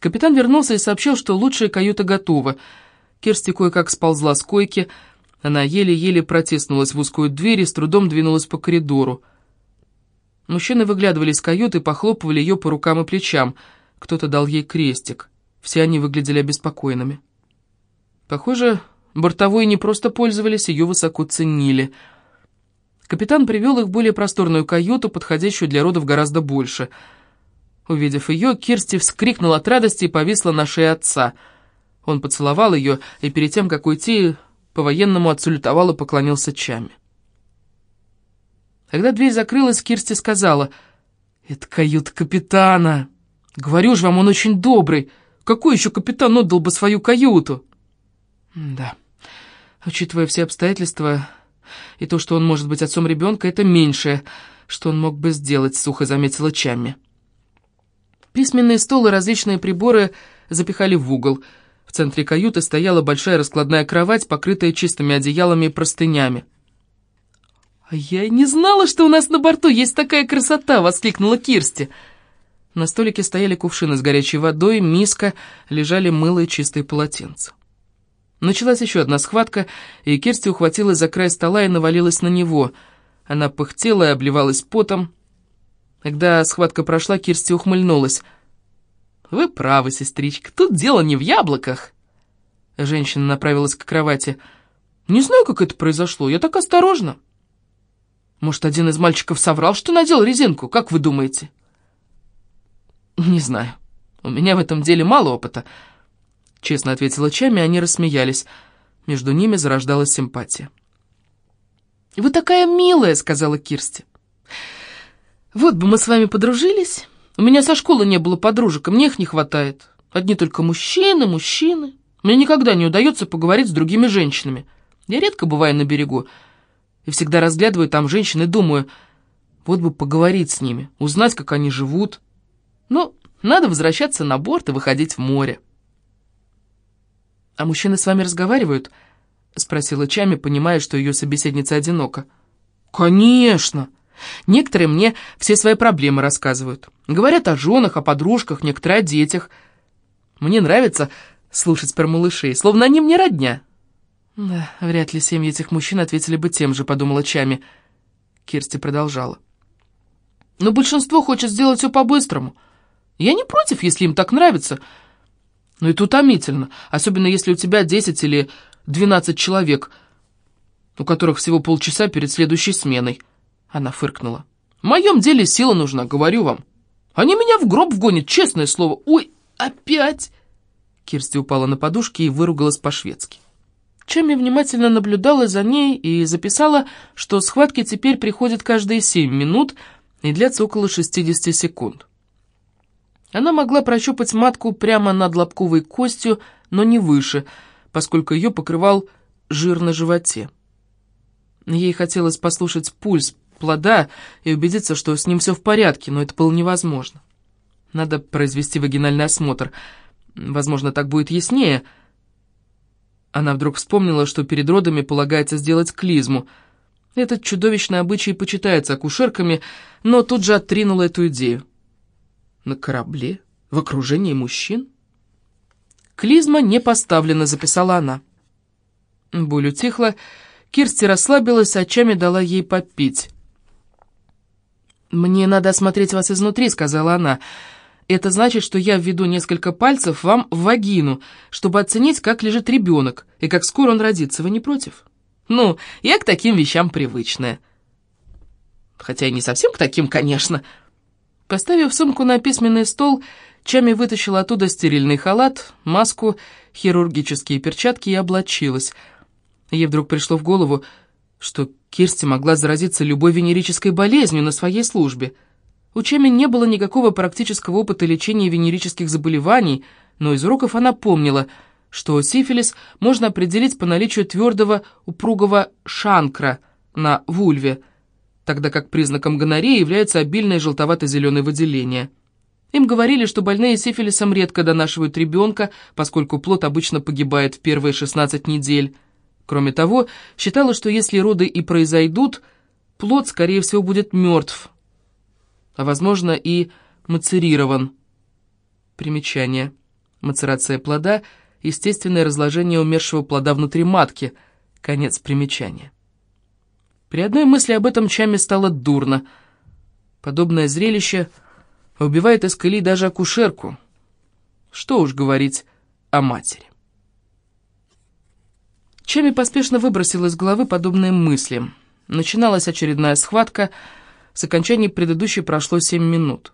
Капитан вернулся и сообщил, что лучшая каюта готова. Керсти кое-как сползла с койки, она еле-еле протиснулась в узкую дверь и с трудом двинулась по коридору. Мужчины выглядывали из каюты и похлопывали ее по рукам и плечам. Кто-то дал ей крестик. Все они выглядели обеспокоенными. Похоже, бортовые не просто пользовались, ее высоко ценили. Капитан привел их в более просторную каюту, подходящую для родов гораздо больше. Увидев ее, Кирсти вскрикнула от радости и повисла на шее отца. Он поцеловал ее и перед тем, как уйти, по-военному отсалютовал и поклонился Чаме. Когда дверь закрылась, Кирсти сказала, «Это каюта капитана. Говорю же вам, он очень добрый. Какой еще капитан отдал бы свою каюту?» «Да, учитывая все обстоятельства и то, что он может быть отцом ребенка, это меньшее, что он мог бы сделать», — сухо заметила Чамми. Письменный стол и различные приборы запихали в угол. В центре каюты стояла большая раскладная кровать, покрытая чистыми одеялами и простынями. «А я не знала, что у нас на борту есть такая красота!» — воскликнула Кирсти. На столике стояли кувшины с горячей водой, миска, лежали мыло и чистые полотенца. Началась еще одна схватка, и Кирсти ухватилась за край стола и навалилась на него. Она пыхтела и обливалась потом. Когда схватка прошла, Кирсти ухмыльнулась. «Вы правы, сестричка, тут дело не в яблоках!» Женщина направилась к кровати. «Не знаю, как это произошло, я так осторожна!» Может, один из мальчиков соврал, что надел резинку? Как вы думаете? Не знаю. У меня в этом деле мало опыта. Честно ответила Чами, они рассмеялись. Между ними зарождалась симпатия. «Вы такая милая», — сказала Кирсти. «Вот бы мы с вами подружились. У меня со школы не было подружек, и мне их не хватает. Одни только мужчины, мужчины. Мне никогда не удается поговорить с другими женщинами. Я редко бываю на берегу, и всегда разглядываю там женщин и думаю, вот бы поговорить с ними, узнать, как они живут. Но надо возвращаться на борт и выходить в море. «А мужчины с вами разговаривают?» — спросила Чами, понимая, что ее собеседница одинока. «Конечно! Некоторые мне все свои проблемы рассказывают. Говорят о женах, о подружках, некоторые о детях. Мне нравится слушать про малышей, словно они мне родня». «Да, вряд ли семьи этих мужчин ответили бы тем же», — подумала Чами. Кирсти продолжала. «Но большинство хочет сделать все по-быстрому. Я не против, если им так нравится. Но это утомительно, особенно если у тебя 10 или 12 человек, у которых всего полчаса перед следующей сменой». Она фыркнула. «В моем деле сила нужна, говорю вам. Они меня в гроб вгонят, честное слово. Ой, опять!» Кирсти упала на подушки и выругалась по-шведски. Чемми внимательно наблюдала за ней и записала, что схватки теперь приходят каждые семь минут и длятся около 60 секунд. Она могла прощупать матку прямо над лобковой костью, но не выше, поскольку ее покрывал жир на животе. Ей хотелось послушать пульс плода и убедиться, что с ним все в порядке, но это было невозможно. Надо произвести вагинальный осмотр. Возможно, так будет яснее — она вдруг вспомнила, что перед родами полагается сделать клизму. Этот чудовищный обычай почитается акушерками, но тут же оттринула эту идею. На корабле? В окружении мужчин? Клизма не поставлена, записала она. Боль утихла, Кирсти расслабилась, а Чами дала ей попить. «Мне надо осмотреть вас изнутри», — сказала она. Это значит, что я введу несколько пальцев вам в вагину, чтобы оценить, как лежит ребенок и как скоро он родится. Вы не против? Ну, я к таким вещам привычная. Хотя и не совсем к таким, конечно. Поставив сумку на письменный стол, Чами вытащила оттуда стерильный халат, маску, хирургические перчатки и облачилась. Ей вдруг пришло в голову, что Кирсти могла заразиться любой венерической болезнью на своей службе — у Чеми не было никакого практического опыта лечения венерических заболеваний, но из уроков она помнила, что сифилис можно определить по наличию твердого упругого шанкра на вульве, тогда как признаком гонореи является обильное желтовато-зеленое выделение. Им говорили, что больные сифилисом редко донашивают ребенка, поскольку плод обычно погибает в первые 16 недель. Кроме того, считала, что если роды и произойдут, плод, скорее всего, будет мертв, а, возможно, и мацерирован. Примечание. Мацерация плода – естественное разложение умершего плода внутри матки. Конец примечания. При одной мысли об этом Чаме стало дурно. Подобное зрелище убивает из колеи даже акушерку. Что уж говорить о матери. Чами поспешно выбросил из головы подобные мысли. Начиналась очередная схватка. С окончания предыдущей прошло семь минут.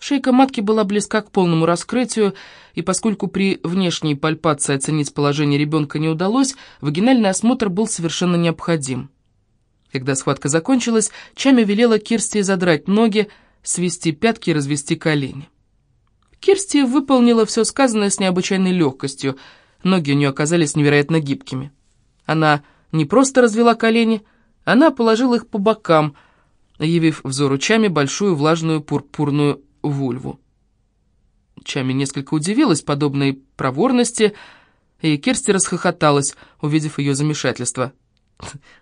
Шейка матки была близка к полному раскрытию, и поскольку при внешней пальпации оценить положение ребенка не удалось, вагинальный осмотр был совершенно необходим. Когда схватка закончилась, Чами велела Кирсти задрать ноги, свести пятки и развести колени. Кирсти выполнила все сказанное с необычайной легкостью. Ноги у нее оказались невероятно гибкими. Она не просто развела колени, она положила их по бокам, явив взору Чами большую влажную пурпурную вульву. Чами несколько удивилась подобной проворности, и Керсти расхохоталась, увидев ее замешательство.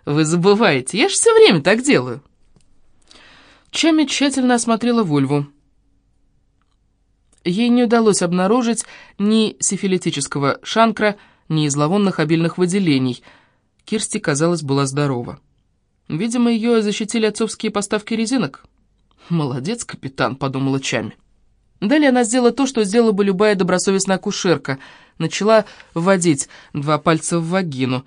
«Вы забываете, я же все время так делаю!» Чами тщательно осмотрела вульву. Ей не удалось обнаружить ни сифилитического шанкра, ни зловонных обильных выделений. Кирсти, казалось, была здорова. Видимо, ее защитили отцовские поставки резинок. «Молодец, капитан», — подумала Чами. Далее она сделала то, что сделала бы любая добросовестная акушерка. Начала вводить два пальца в вагину.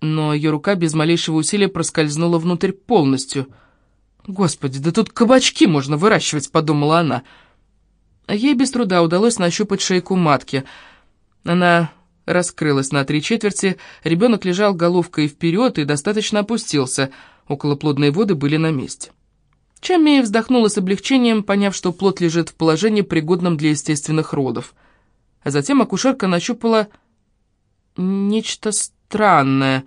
Но ее рука без малейшего усилия проскользнула внутрь полностью. «Господи, да тут кабачки можно выращивать», — подумала она. Ей без труда удалось нащупать шейку матки. Она раскрылась на три четверти, ребенок лежал головкой вперед и достаточно опустился, околоплодные воды были на месте. Чами вздохнула с облегчением, поняв, что плод лежит в положении, пригодном для естественных родов. А затем акушерка нащупала нечто странное.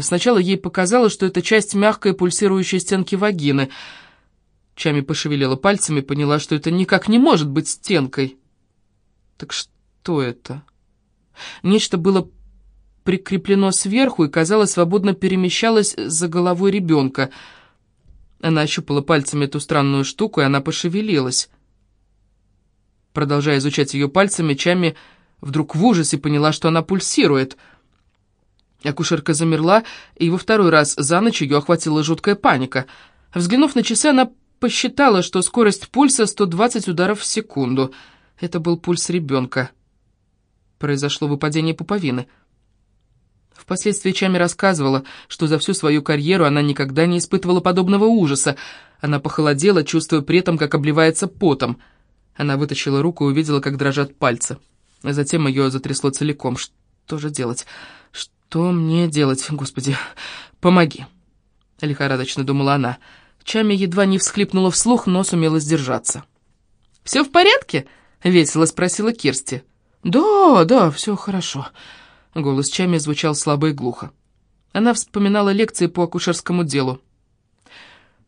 Сначала ей показалось, что это часть мягкой пульсирующей стенки вагины. Чами пошевелила пальцами и поняла, что это никак не может быть стенкой. Так что это? Нечто было прикреплено сверху и, казалось, свободно перемещалось за головой ребенка. Она ощупала пальцами эту странную штуку, и она пошевелилась. Продолжая изучать ее пальцами, Чами вдруг в ужасе поняла, что она пульсирует. Акушерка замерла, и во второй раз за ночь ее охватила жуткая паника. Взглянув на часы, она посчитала, что скорость пульса 120 ударов в секунду. Это был пульс ребенка произошло выпадение пуповины. Впоследствии Чами рассказывала, что за всю свою карьеру она никогда не испытывала подобного ужаса. Она похолодела, чувствуя при этом, как обливается потом. Она вытащила руку и увидела, как дрожат пальцы. Затем ее затрясло целиком. Что же делать? Что мне делать, Господи? Помоги. Лихорадочно думала она. Чами едва не всхлипнула вслух, но сумела сдержаться. «Все в порядке?» — весело спросила Кирсти. «Да, да, все хорошо». Голос Чами звучал слабо и глухо. Она вспоминала лекции по акушерскому делу.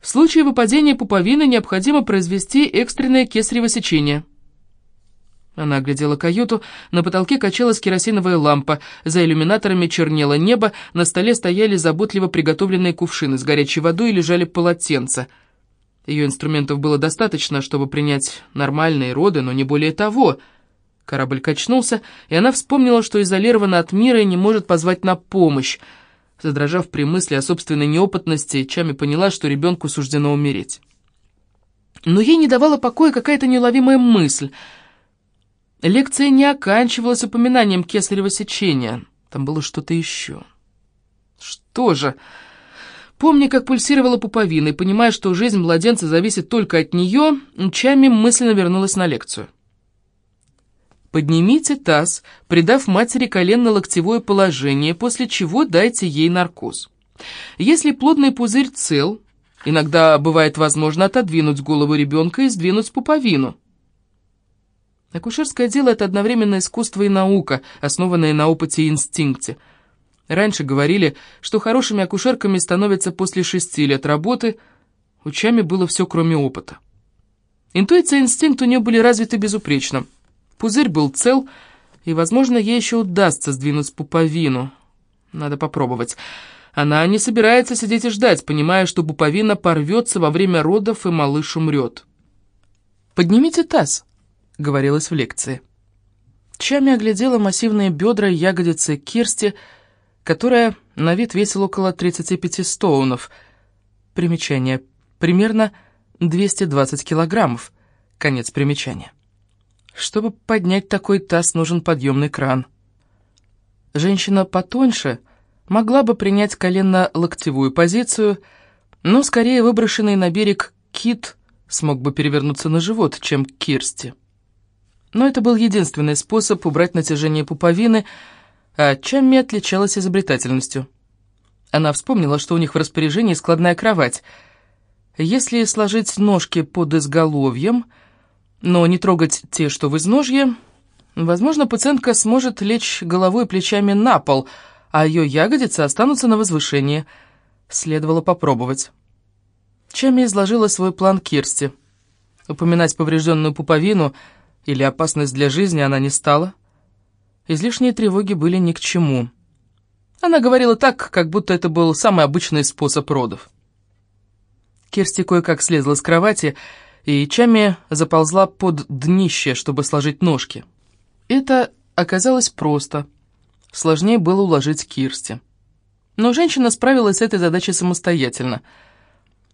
В случае выпадения пуповины необходимо произвести экстренное кесарево сечение. Она оглядела каюту, на потолке качалась керосиновая лампа, за иллюминаторами чернело небо, на столе стояли заботливо приготовленные кувшины с горячей водой и лежали полотенца. Ее инструментов было достаточно, чтобы принять нормальные роды, но не более того — Корабль качнулся, и она вспомнила, что изолирована от мира и не может позвать на помощь. Задрожав при мысли о собственной неопытности, Чами поняла, что ребенку суждено умереть. Но ей не давала покоя какая-то неуловимая мысль. Лекция не оканчивалась упоминанием кесарево сечения. Там было что-то еще. Что же? Помня, как пульсировала пуповина, и понимая, что жизнь младенца зависит только от нее, Чами мысленно вернулась на лекцию. Поднимите таз, придав матери коленно-локтевое положение, после чего дайте ей наркоз. Если плодный пузырь цел, иногда бывает возможно отодвинуть голову ребенка и сдвинуть пуповину. Акушерское дело – это одновременно искусство и наука, основанная на опыте и инстинкте. Раньше говорили, что хорошими акушерками становятся после шести лет работы, у Чами было все, кроме опыта. Интуиция и инстинкт у нее были развиты безупречно – Пузырь был цел, и, возможно, ей еще удастся сдвинуть пуповину. Надо попробовать. Она не собирается сидеть и ждать, понимая, что пуповина порвется во время родов, и малыш умрет. «Поднимите таз», — говорилось в лекции. Чами оглядела массивные бедра ягодицы Кирсти, которая на вид весила около 35 стоунов. Примечание. Примерно 220 килограммов. Конец примечания. Чтобы поднять такой таз, нужен подъемный кран. Женщина потоньше могла бы принять коленно-локтевую позицию, но скорее выброшенный на берег кит смог бы перевернуться на живот, чем Кирсти. Но это был единственный способ убрать натяжение пуповины, а Чамми отличалась изобретательностью. Она вспомнила, что у них в распоряжении складная кровать. Если сложить ножки под изголовьем, но не трогать те, что в изножье, возможно, пациентка сможет лечь головой и плечами на пол, а ее ягодицы останутся на возвышении. Следовало попробовать. Чами изложила свой план Кирсти. Упоминать поврежденную пуповину или опасность для жизни она не стала. Излишние тревоги были ни к чему. Она говорила так, как будто это был самый обычный способ родов. Кирсти кое-как слезла с кровати, и Чами заползла под днище, чтобы сложить ножки. Это оказалось просто. Сложнее было уложить Кирсти. Но женщина справилась с этой задачей самостоятельно.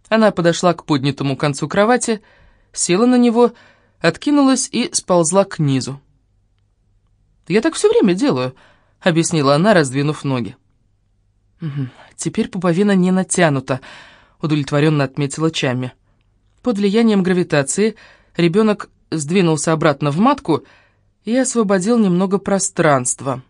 Она подошла к поднятому концу кровати, села на него, откинулась и сползла к низу. «Я так все время делаю», — объяснила она, раздвинув ноги. «Теперь пуповина не натянута», — удовлетворенно отметила Чами. Под влиянием гравитации ребенок сдвинулся обратно в матку и освободил немного пространства.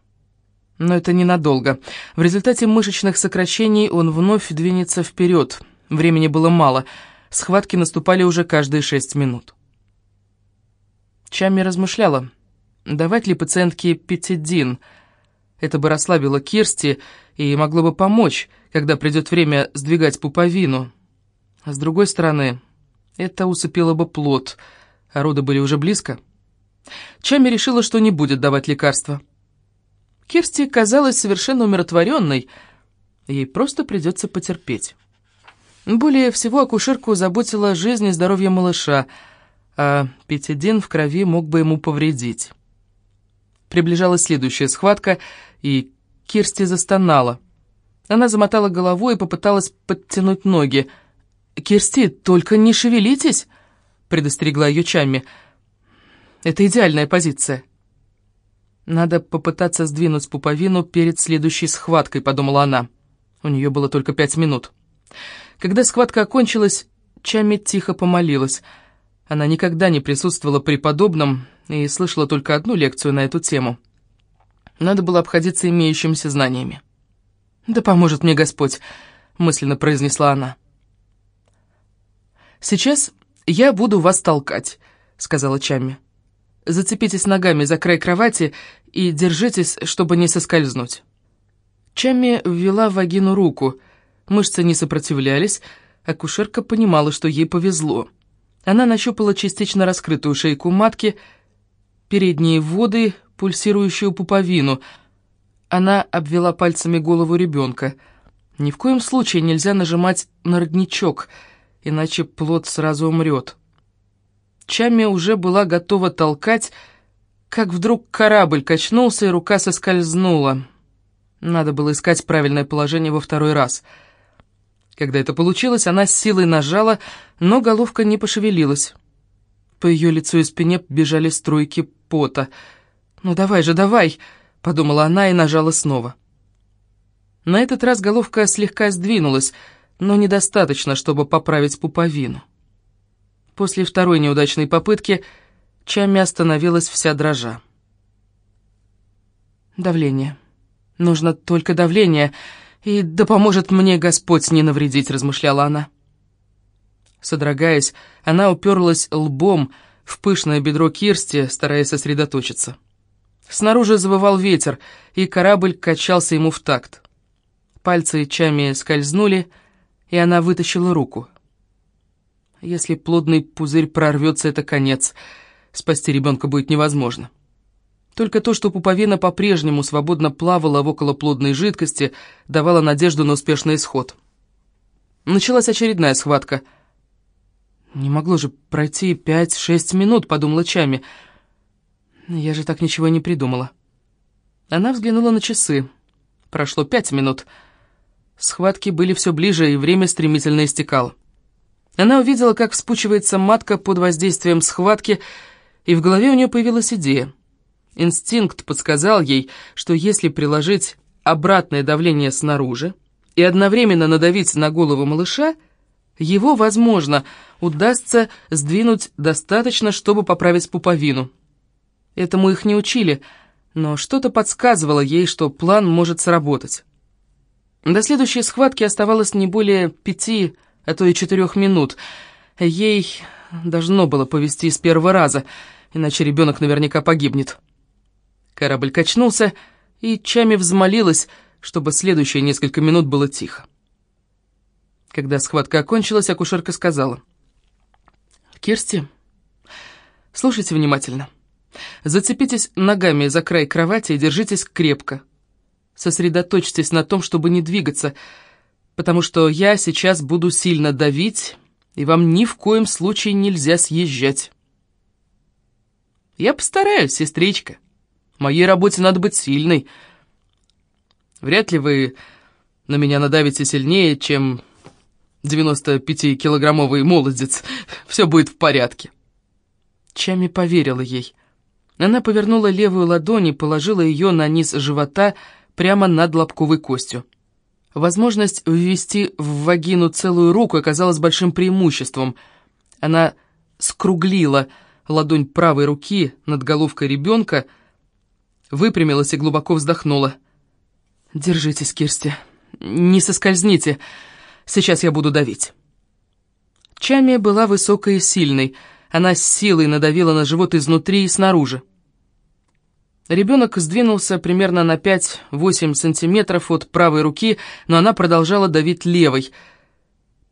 Но это ненадолго. В результате мышечных сокращений он вновь двинется вперед. Времени было мало. Схватки наступали уже каждые шесть минут. Чами размышляла, давать ли пациентке петидин. Это бы расслабило Кирсти и могло бы помочь, когда придет время сдвигать пуповину. А с другой стороны, это усыпило бы плод, а роды были уже близко. Чами решила, что не будет давать лекарства. Кирсти казалась совершенно умиротворенной, ей просто придется потерпеть. Более всего акушерку заботила жизнь и здоровье малыша, а петидин в крови мог бы ему повредить. Приближалась следующая схватка, и Кирсти застонала. Она замотала головой и попыталась подтянуть ноги. «Кирсти, только не шевелитесь!» — предостерегла ее Чамми. «Это идеальная позиция». «Надо попытаться сдвинуть пуповину перед следующей схваткой», — подумала она. У нее было только пять минут. Когда схватка окончилась, Чами тихо помолилась. Она никогда не присутствовала при подобном и слышала только одну лекцию на эту тему. Надо было обходиться имеющимися знаниями. «Да поможет мне Господь», — мысленно произнесла она. «Сейчас я буду вас толкать», — сказала Чами. Зацепитесь ногами за край кровати и держитесь, чтобы не соскользнуть». Чамми ввела в вагину руку. Мышцы не сопротивлялись. Акушерка понимала, что ей повезло. Она нащупала частично раскрытую шейку матки, передние воды, пульсирующую пуповину. Она обвела пальцами голову ребенка. Ни в коем случае нельзя нажимать на родничок, иначе плод сразу умрет. Чами уже была готова толкать, как вдруг корабль качнулся, и рука соскользнула. Надо было искать правильное положение во второй раз. Когда это получилось, она с силой нажала, но головка не пошевелилась. По ее лицу и спине бежали струйки пота. «Ну давай же, давай!» — подумала она и нажала снова. На этот раз головка слегка сдвинулась, но недостаточно, чтобы поправить пуповину. После второй неудачной попытки Чами остановилась вся дрожа. «Давление. Нужно только давление, и да поможет мне Господь не навредить», — размышляла она. Содрогаясь, она уперлась лбом в пышное бедро Кирсти, стараясь сосредоточиться. Снаружи завывал ветер, и корабль качался ему в такт. Пальцы Чами скользнули, и она вытащила руку. Если плодный пузырь прорвется, это конец. Спасти ребенка будет невозможно. Только то, что пуповина по-прежнему свободно плавала в околоплодной жидкости, давало надежду на успешный исход. Началась очередная схватка. «Не могло же пройти пять-шесть минут», — подумала Чами. Я же так ничего не придумала. Она взглянула на часы. Прошло пять минут. Схватки были все ближе, и время стремительно истекало. Она увидела, как вспучивается матка под воздействием схватки, и в голове у нее появилась идея. Инстинкт подсказал ей, что если приложить обратное давление снаружи и одновременно надавить на голову малыша, его, возможно, удастся сдвинуть достаточно, чтобы поправить пуповину. Этому их не учили, но что-то подсказывало ей, что план может сработать. До следующей схватки оставалось не более пяти, а то и четырех минут. Ей должно было повести с первого раза, иначе ребенок наверняка погибнет. Корабль качнулся, и Чами взмолилась, чтобы следующие несколько минут было тихо. Когда схватка окончилась, акушерка сказала. «Кирсти, слушайте внимательно. Зацепитесь ногами за край кровати и держитесь крепко. Сосредоточьтесь на том, чтобы не двигаться, потому что я сейчас буду сильно давить, и вам ни в коем случае нельзя съезжать». «Я постараюсь, сестричка», моей работе надо быть сильной. Вряд ли вы на меня надавите сильнее, чем 95-килограммовый молодец. Все будет в порядке». Чами поверила ей. Она повернула левую ладонь и положила ее на низ живота прямо над лобковой костью. Возможность ввести в вагину целую руку оказалась большим преимуществом. Она скруглила ладонь правой руки над головкой ребенка, выпрямилась и глубоко вздохнула. «Держитесь, Кирсти, не соскользните, сейчас я буду давить». Чами была высокой и сильной, она с силой надавила на живот изнутри и снаружи. Ребенок сдвинулся примерно на 5-8 сантиметров от правой руки, но она продолжала давить левой.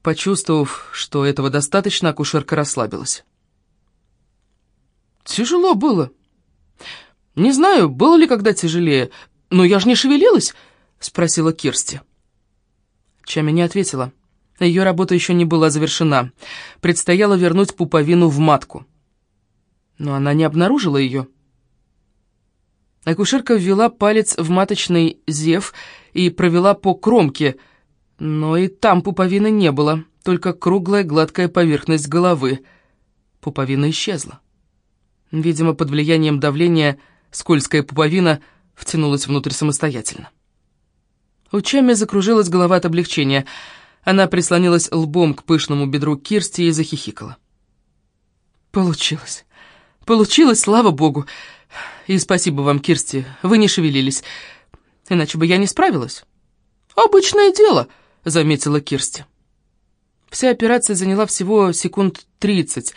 Почувствовав, что этого достаточно, акушерка расслабилась. «Тяжело было», «Не знаю, было ли когда тяжелее, но я же не шевелилась», — спросила Кирсти. Чами не ответила. Ее работа еще не была завершена. Предстояло вернуть пуповину в матку. Но она не обнаружила ее. Акушерка ввела палец в маточный зев и провела по кромке, но и там пуповины не было, только круглая гладкая поверхность головы. Пуповина исчезла. Видимо, под влиянием давления Скользкая пуповина втянулась внутрь самостоятельно. У Чами закружилась голова от облегчения. Она прислонилась лбом к пышному бедру Кирсти и захихикала. «Получилось. Получилось, слава богу. И спасибо вам, Кирсти, вы не шевелились. Иначе бы я не справилась». «Обычное дело», — заметила Кирсти. Вся операция заняла всего секунд тридцать,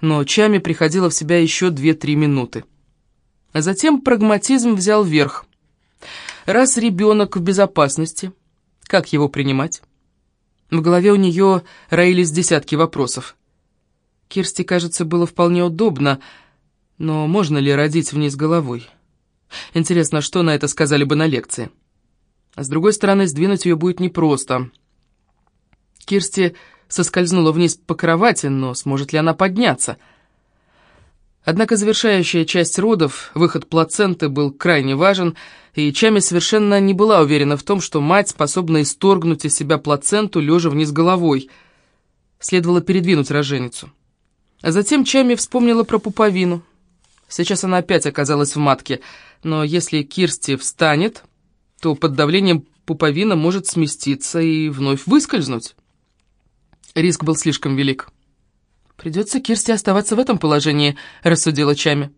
но Чами приходила в себя еще две-три минуты. А затем прагматизм взял верх. Раз ребенок в безопасности, как его принимать? В голове у нее роились десятки вопросов. Кирсти, кажется, было вполне удобно, но можно ли родить вниз головой? Интересно, что на это сказали бы на лекции? А с другой стороны, сдвинуть ее будет непросто. Кирсти соскользнула вниз по кровати, но сможет ли она подняться — Однако завершающая часть родов, выход плаценты, был крайне важен, и Чами совершенно не была уверена в том, что мать способна исторгнуть из себя плаценту, лежа вниз головой. Следовало передвинуть роженицу. А затем Чами вспомнила про пуповину. Сейчас она опять оказалась в матке, но если Кирсти встанет, то под давлением пуповина может сместиться и вновь выскользнуть. Риск был слишком велик. «Придется Кирсти оставаться в этом положении», — рассудила Чами.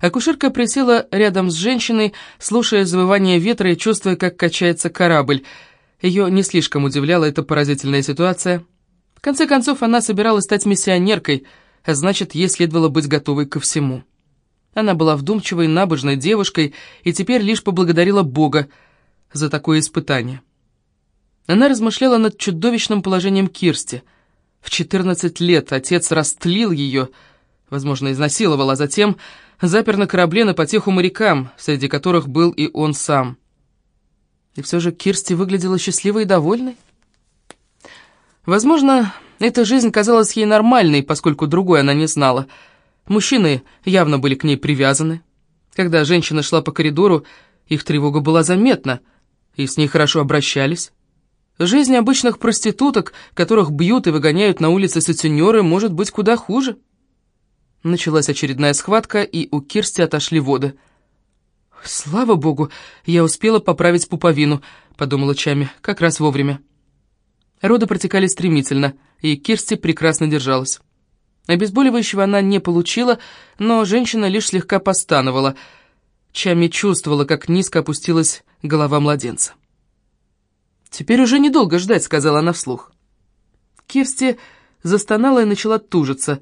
Акушерка присела рядом с женщиной, слушая завывание ветра и чувствуя, как качается корабль. Ее не слишком удивляла эта поразительная ситуация. Конце концов, она собиралась стать миссионеркой, а значит, ей следовало быть готовой ко всему. Она была вдумчивой, набожной девушкой и теперь лишь поблагодарила Бога за такое испытание. Она размышляла над чудовищным положением Кирсти — в 14 лет отец растлил ее, возможно, изнасиловал, а затем запер на корабле на потеху морякам, среди которых был и он сам. И все же Кирсти выглядела счастливой и довольной. Возможно, эта жизнь казалась ей нормальной, поскольку другой она не знала. Мужчины явно были к ней привязаны. Когда женщина шла по коридору, их тревога была заметна, и с ней хорошо обращались. Жизнь обычных проституток, которых бьют и выгоняют на улице сутенеры, может быть куда хуже. Началась очередная схватка, и у Кирсти отошли воды. «Слава богу, я успела поправить пуповину», — подумала Чами, — «как раз вовремя». Роды протекали стремительно, и Кирсти прекрасно держалась. Обезболивающего она не получила, но женщина лишь слегка постановала. Чами чувствовала, как низко опустилась голова младенца. «Теперь уже недолго ждать», — сказала она вслух. Кирсти застонала и начала тужиться.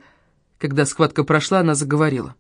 Когда схватка прошла, она заговорила.